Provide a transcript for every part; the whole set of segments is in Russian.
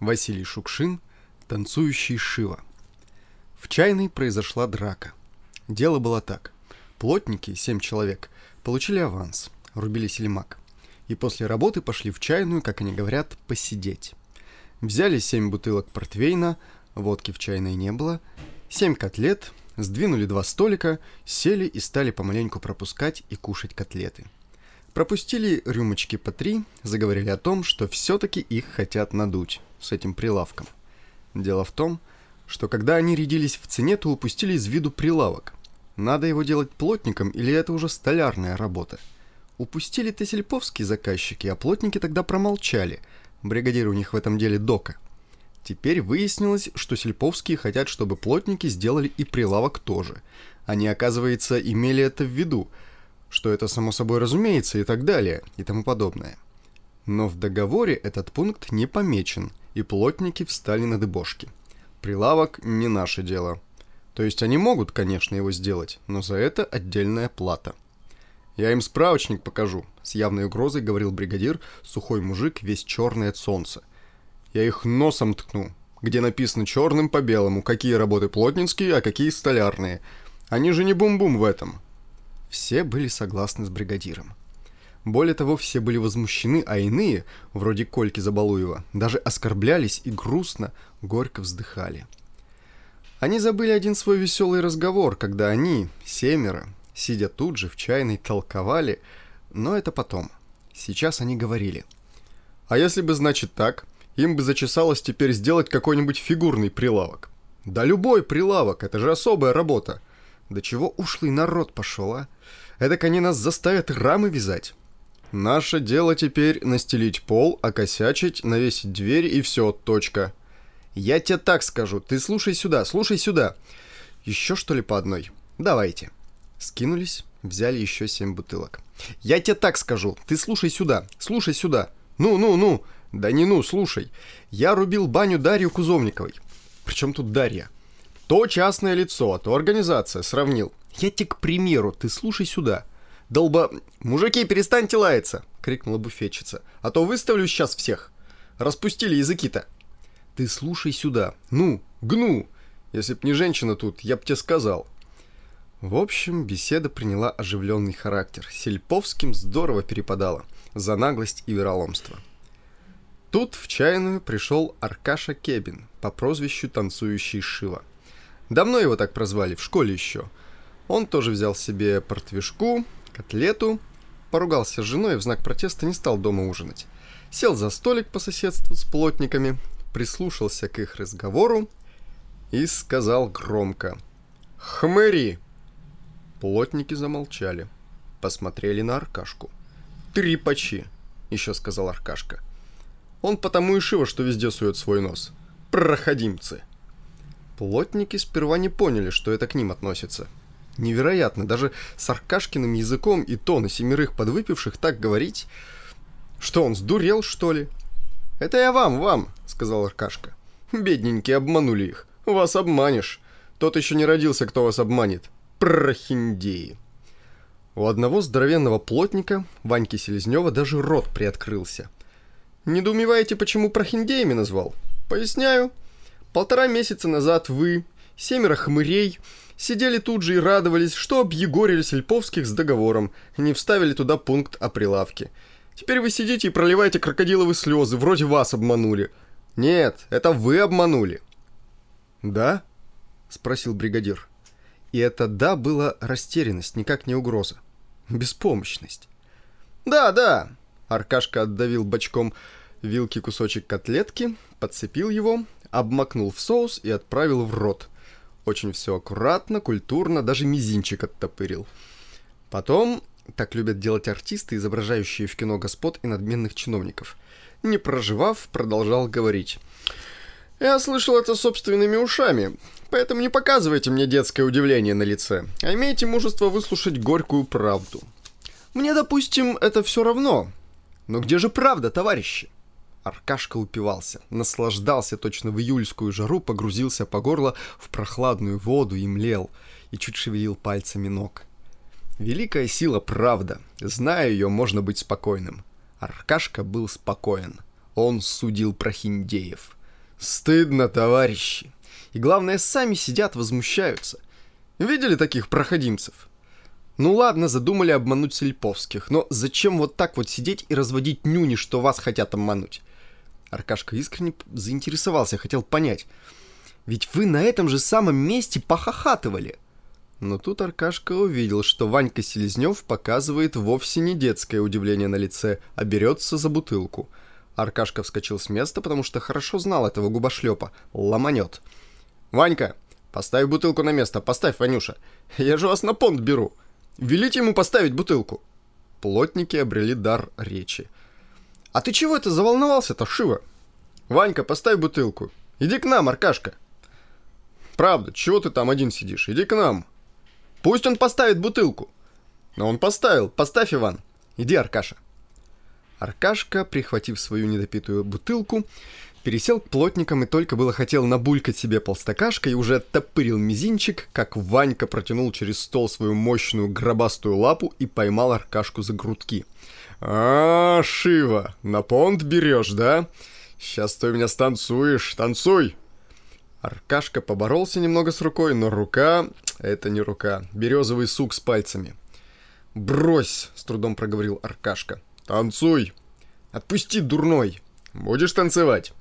Василий Шукшин, танцующий Шива. В чайной произошла драка. Дело было так. Плотники, семь человек, получили аванс, рубили селемак. И после работы пошли в чайную, как они говорят, посидеть. Взяли семь бутылок портвейна, водки в чайной не было, семь котлет, сдвинули два столика, сели и стали помаленьку пропускать и кушать котлеты. Пропустили рюмочки по три, заговорили о том, что все-таки их хотят надуть с этим прилавком. Дело в том, что когда они рядились в цене, то упустили из виду прилавок. Надо его делать плотником или это уже столярная работа? Упустили Тесельповские заказчики, а плотники тогда промолчали. Бригадир у них в этом деле дока. Теперь выяснилось, что Сельповские хотят, чтобы плотники сделали и прилавок тоже. Они, оказывается, имели это в виду, что это само собой разумеется и так далее, и тому подобное. Но в договоре этот пункт не помечен, и плотники встали на дыбошки. Прилавок не наше дело. То есть они могут, конечно, его сделать, но за это отдельная плата. «Я им справочник покажу», — с явной угрозой говорил бригадир, сухой мужик, весь черный от солнца. «Я их носом ткну, где написано черным по белому, какие работы плотницкие, а какие столярные. Они же не бум-бум в этом». Все были согласны с бригадиром. Более того, все были возмущены, а иные, вроде Кольки Забалуева, даже оскорблялись и грустно, горько вздыхали. Они забыли один свой веселый разговор, когда они, семеро, сидя тут же в чайной, толковали, но это потом. Сейчас они говорили. А если бы, значит, так, им бы зачесалось теперь сделать какой-нибудь фигурный прилавок. Да любой прилавок, это же особая работа. Да чего ушлый народ пошел, а? Эдак они нас заставят рамы вязать. Наше дело теперь настелить пол, окосячить, навесить дверь и все, точка. Я тебе так скажу, ты слушай сюда, слушай сюда. Еще что ли по одной? Давайте. Скинулись, взяли еще семь бутылок. Я тебе так скажу, ты слушай сюда, слушай сюда. Ну-ну-ну, да не ну, слушай. Я рубил баню Дарью Кузовниковой. Причем тут Дарья? То частное лицо, а то организация, сравнил. Я тебе к примеру, ты слушай сюда. «Долба... Мужики, перестаньте лаяться!» — крикнула буфетчица. «А то выставлю сейчас всех! Распустили языки-то!» «Ты слушай сюда! Ну, гну! Если б не женщина тут, я б тебе сказал!» В общем, беседа приняла оживленный характер. Сельповским здорово перепадало за наглость и вероломство. Тут в чайную пришел Аркаша Кебин по прозвищу «Танцующий Шива». Давно его так прозвали, в школе еще. Он тоже взял себе портвишку, котлету, поругался с женой и в знак протеста не стал дома ужинать. Сел за столик по соседству с плотниками, прислушался к их разговору и сказал громко «Хмыри!». Плотники замолчали, посмотрели на Аркашку. «Трипачи!» — еще сказал Аркашка. «Он потому и шиво, что везде сует свой нос. Проходимцы!» Плотники сперва не поняли, что это к ним относится — Невероятно, даже с Аркашкиным языком и то на семерых подвыпивших так говорить. Что, он сдурел, что ли? «Это я вам, вам», — сказал Аркашка. «Бедненькие, обманули их. Вас обманешь. Тот еще не родился, кто вас обманет. Прохиндеи». У одного здоровенного плотника, Ваньки Селезнева, даже рот приоткрылся. «Недоумеваете, почему прохиндеями назвал? Поясняю. Полтора месяца назад вы, семеро хмырей, сидели тут же и радовались, что объегорили Сельповских с договором, не вставили туда пункт о прилавке. Теперь вы сидите и проливаете крокодиловые слезы, вроде вас обманули. Нет, это вы обманули. Да? Спросил бригадир. И это «да» было растерянность, никак не угроза. Беспомощность. «Да, да!» Аркашка отдавил бочком вилки кусочек котлетки, подцепил его, обмакнул в соус и отправил в рот – очень все аккуратно, культурно, даже мизинчик оттопырил. Потом, так любят делать артисты, изображающие в кино господ и надменных чиновников. Не проживав, продолжал говорить. «Я слышал это собственными ушами, поэтому не показывайте мне детское удивление на лице, а имейте мужество выслушать горькую правду. Мне, допустим, это все равно. Но где же правда, товарищи?» Аркашка упивался, наслаждался точно в июльскую жару, погрузился по горло в прохладную воду и млел, и чуть шевелил пальцами ног. Великая сила правда, зная ее, можно быть спокойным. Аркашка был спокоен. Он судил про хиндеев. Стыдно, товарищи. И главное, сами сидят, возмущаются. Видели таких проходимцев? Ну ладно, задумали обмануть Сельповских, но зачем вот так вот сидеть и разводить нюни, что вас хотят обмануть? Аркашка искренне заинтересовался, хотел понять. Ведь вы на этом же самом месте похохатывали. Но тут Аркашка увидел, что Ванька Селезнев показывает вовсе не детское удивление на лице, а берется за бутылку. Аркашка вскочил с места, потому что хорошо знал этого губошлепа. Ломанет. «Ванька, поставь бутылку на место, поставь, Ванюша. Я же вас на понт беру». Велите ему поставить бутылку. Плотники обрели дар речи. А ты чего это заволновался-то, Шива? Ванька, поставь бутылку. Иди к нам, Аркашка. Правда, чего ты там один сидишь? Иди к нам. Пусть он поставит бутылку. Но он поставил. Поставь, Иван. Иди, Аркаша. Аркашка, прихватив свою недопитую бутылку, Пересел к плотникам и только было хотел набулькать себе полстакашка и уже оттопырил мизинчик, как Ванька протянул через стол свою мощную гробастую лапу и поймал Аркашку за грудки. «А, Шива, на понт берешь, да? Сейчас ты у меня станцуешь, танцуй!» Аркашка поборолся немного с рукой, но рука — это не рука, березовый сук с пальцами. «Брось!» — с трудом проговорил Аркашка. «Танцуй!» «Отпусти, дурной!» «Будешь танцевать?»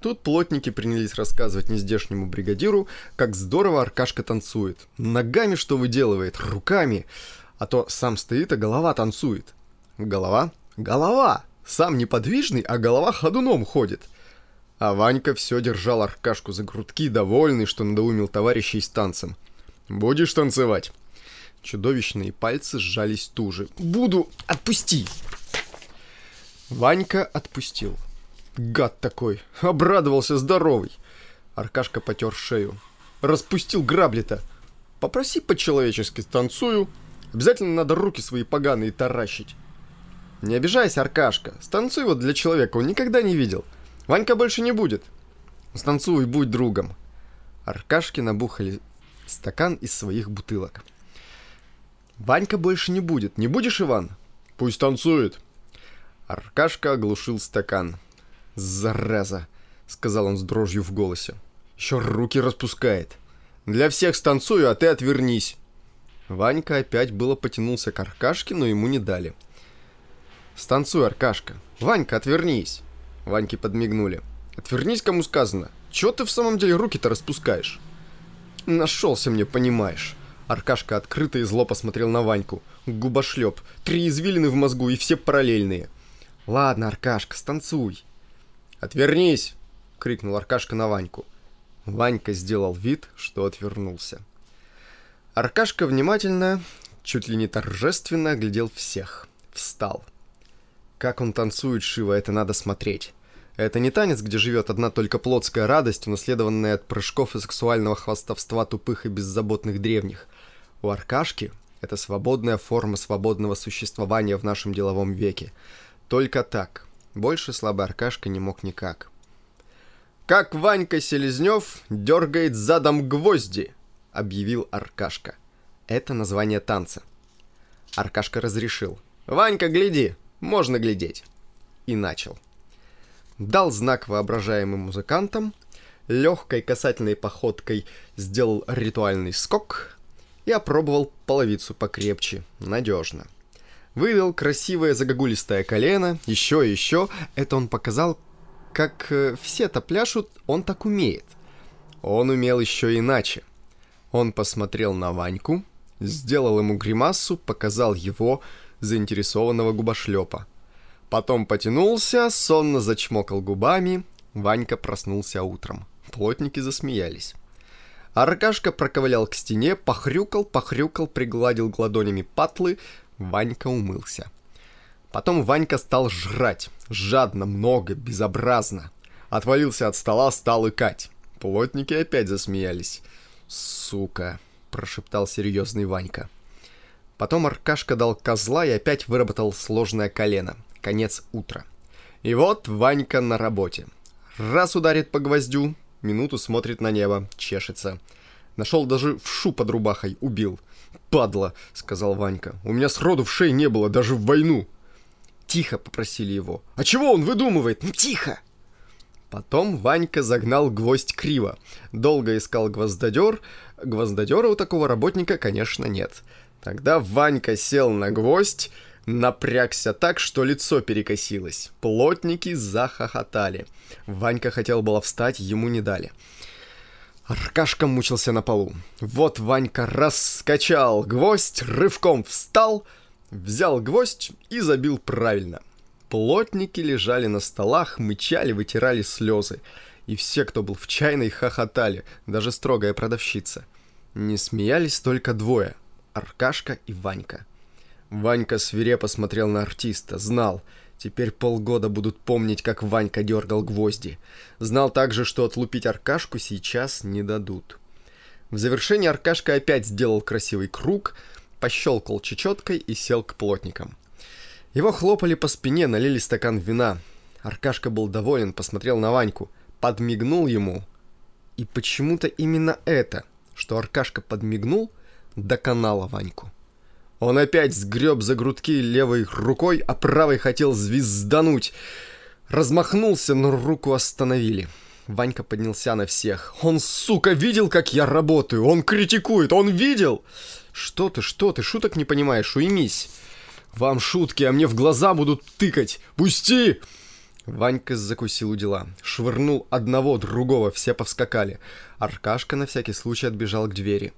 Тут плотники принялись рассказывать нездешнему бригадиру, как здорово Аркашка танцует. Ногами что выделывает, руками. А то сам стоит, а голова танцует. Голова? Голова! Сам неподвижный, а голова ходуном ходит. А Ванька все держал Аркашку за грудки, довольный, что надоумил товарищей с танцем. «Будешь танцевать?» Чудовищные пальцы сжались туже. «Буду! Отпусти!» Ванька отпустил. Гад такой. Обрадовался здоровый. Аркашка потер шею. Распустил грабли-то. Попроси по-человечески станцую. Обязательно надо руки свои поганые таращить. Не обижайся, Аркашка. Станцуй вот для человека он никогда не видел. Ванька больше не будет. Станцуй, будь другом. Аркашки набухали стакан из своих бутылок. Ванька больше не будет. Не будешь, Иван? Пусть танцует. Аркашка оглушил стакан. «Зараза!» — сказал он с дрожью в голосе. «Еще руки распускает. Для всех станцую, а ты отвернись!» Ванька опять было потянулся к Аркашке, но ему не дали. «Станцуй, Аркашка! Ванька, отвернись!» Ваньке подмигнули. «Отвернись, кому сказано! Чего ты в самом деле руки-то распускаешь?» «Нашелся мне, понимаешь!» Аркашка открыто и зло посмотрел на Ваньку. Губошлеп. Три извилины в мозгу и все параллельные. «Ладно, Аркашка, станцуй!» «Отвернись!» — крикнул Аркашка на Ваньку. Ванька сделал вид, что отвернулся. Аркашка внимательно, чуть ли не торжественно оглядел всех. Встал. Как он танцует, Шива, это надо смотреть. Это не танец, где живет одна только плотская радость, унаследованная от прыжков и сексуального хвастовства тупых и беззаботных древних. У Аркашки это свободная форма свободного существования в нашем деловом веке. Только так, больше слабый Аркашка не мог никак. «Как Ванька Селезнев дергает задом гвозди!» — объявил Аркашка. Это название танца. Аркашка разрешил. «Ванька, гляди! Можно глядеть!» И начал. Дал знак воображаемым музыкантам, легкой касательной походкой сделал ритуальный скок и опробовал половицу покрепче, надежно. — Вывел красивое загогулистое колено, еще и еще. Это он показал, как э, все-то пляшут, он так умеет. Он умел еще иначе. Он посмотрел на Ваньку, сделал ему гримасу, показал его, заинтересованного губошлепа. Потом потянулся, сонно зачмокал губами. Ванька проснулся утром. Плотники засмеялись. Аркашка проковылял к стене, похрюкал, похрюкал, пригладил ладонями патлы, Ванька умылся. Потом Ванька стал жрать. Жадно, много, безобразно. Отвалился от стола, стал икать. Плотники опять засмеялись. «Сука!» – прошептал серьезный Ванька. Потом Аркашка дал козла и опять выработал сложное колено. Конец утра. И вот Ванька на работе. Раз ударит по гвоздю, минуту смотрит на небо, чешется. Нашел даже вшу под рубахой, убил – «Падла!» — сказал Ванька. «У меня сроду в шее не было, даже в войну!» «Тихо!» — попросили его. «А чего он выдумывает? Ну, тихо!» Потом Ванька загнал гвоздь криво. Долго искал гвоздодер. Гвоздодера у такого работника, конечно, нет. Тогда Ванька сел на гвоздь, напрягся так, что лицо перекосилось. Плотники захохотали. Ванька хотел было встать, ему не дали. Аркашка мучился на полу. Вот Ванька раскачал гвоздь, рывком встал, взял гвоздь и забил правильно. Плотники лежали на столах, мычали, вытирали слезы. И все, кто был в чайной, хохотали, даже строгая продавщица. Не смеялись только двое — Аркашка и Ванька. Ванька свирепо смотрел на артиста, знал — Теперь полгода будут помнить, как Ванька дергал гвозди. Знал также, что отлупить Аркашку сейчас не дадут. В завершении Аркашка опять сделал красивый круг, пощелкал чечеткой и сел к плотникам. Его хлопали по спине, налили стакан вина. Аркашка был доволен, посмотрел на Ваньку, подмигнул ему. И почему-то именно это, что Аркашка подмигнул, доконало Ваньку. Он опять сгреб за грудки левой рукой, а правой хотел звездануть. Размахнулся, но руку остановили. Ванька поднялся на всех. «Он, сука, видел, как я работаю? Он критикует! Он видел!» «Что ты, что ты? Шуток не понимаешь? Уймись!» «Вам шутки, а мне в глаза будут тыкать! Пусти!» Ванька закусил у дела. Швырнул одного, другого, все повскакали. Аркашка на всякий случай отбежал к двери.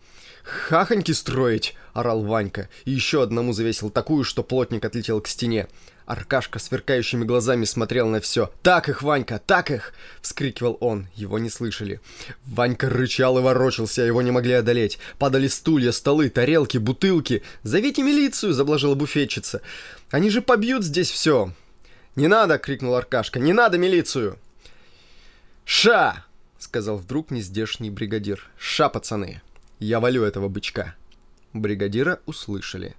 «Хахоньки строить!» — орал Ванька. И еще одному завесил такую, что плотник отлетел к стене. Аркашка сверкающими глазами смотрел на все. «Так их, Ванька, так их!» — вскрикивал он. Его не слышали. Ванька рычал и ворочался, его не могли одолеть. Падали стулья, столы, тарелки, бутылки. «Зовите милицию!» — заблажила буфетчица. «Они же побьют здесь все!» «Не надо!» — крикнул Аркашка. «Не надо милицию!» «Ша!» — сказал вдруг нездешний бригадир. «Ша, пацаны!» Я валю этого бычка. Бригадира услышали.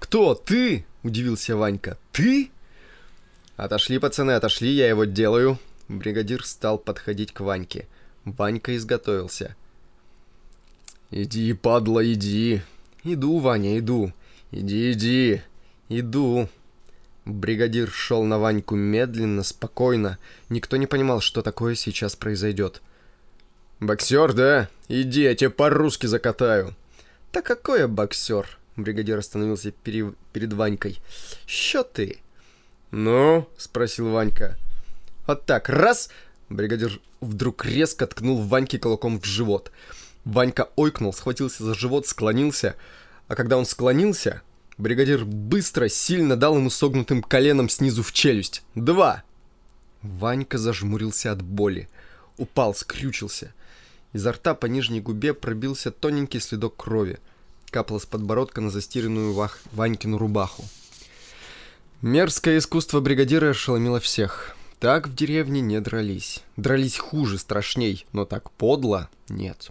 «Кто? Ты?» – удивился Ванька. «Ты?» «Отошли, пацаны, отошли, я его делаю». Бригадир стал подходить к Ваньке. Ванька изготовился. «Иди, падла, иди!» «Иду, Ваня, иду!» «Иди, иди!» «Иду!» Бригадир шел на Ваньку медленно, спокойно. Никто не понимал, что такое сейчас произойдет. «Боксер, да? Иди, я тебе по-русски закатаю». «Да какой я боксер?» Бригадир остановился пере... перед Ванькой. «Що ты?» «Ну?» — спросил Ванька. «Вот так, раз!» Бригадир вдруг резко ткнул Ваньке кулаком в живот. Ванька ойкнул, схватился за живот, склонился. А когда он склонился, бригадир быстро, сильно дал ему согнутым коленом снизу в челюсть. «Два!» Ванька зажмурился от боли. Упал, скрючился. Изо рта по нижней губе пробился тоненький следок крови. Капало с подбородка на застиранную Вах... Ванькину рубаху. Мерзкое искусство бригадира ошеломило всех. Так в деревне не дрались. Дрались хуже, страшней, но так подло нет.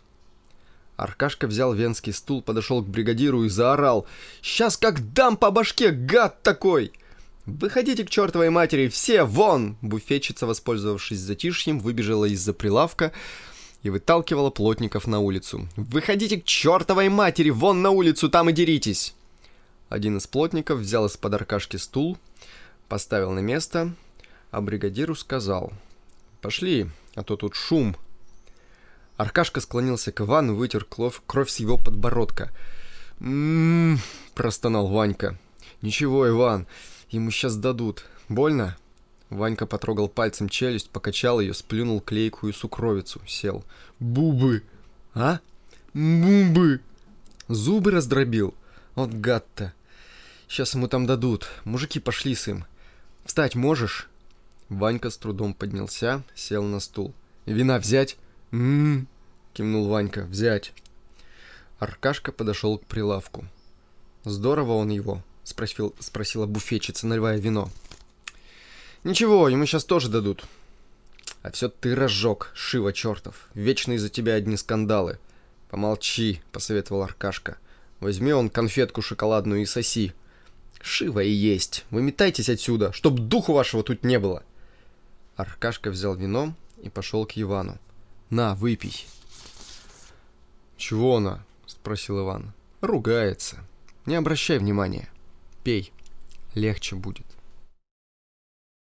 Аркашка взял венский стул, подошел к бригадиру и заорал. «Сейчас как дам по башке, гад такой!» «Выходите к чертовой матери, все, вон!» Буфетчица, воспользовавшись затишьем, выбежала из-за прилавка, и выталкивала плотников на улицу. «Выходите к чертовой матери! Вон на улицу, там и деритесь!» Один из плотников взял из-под аркашки стул, поставил на место, а бригадиру сказал «Пошли, а то тут шум». Аркашка склонился к Ивану, вытер кровь, кровь с его подбородка. «М-м-м», простонал Ванька. «Ничего, Иван, ему сейчас дадут. Больно?» Ванька потрогал пальцем челюсть, покачал ее, сплюнул клейкую сукровицу, сел. «Бубы!» «А? Бубы!» Зубы раздробил. Вот гад-то. Сейчас ему там дадут. Мужики пошли с им. Встать можешь? Ванька с трудом поднялся, сел на стул. «Вина взять?» «М-м-м», кивнул Ванька. «Взять». Аркашка подошел к прилавку. «Здорово он его?» — спросил, спросила буфетчица, наливая вино. Ничего, ему сейчас тоже дадут. А все ты разжег, Шива чертов. Вечно из-за тебя одни скандалы. Помолчи, посоветовал Аркашка. Возьми он конфетку шоколадную и соси. Шива и есть. Вы метайтесь отсюда, чтоб духу вашего тут не было. Аркашка взял вино и пошел к Ивану. На, выпей. Чего она? Спросил Иван. Ругается. Не обращай внимания. Пей. Легче будет.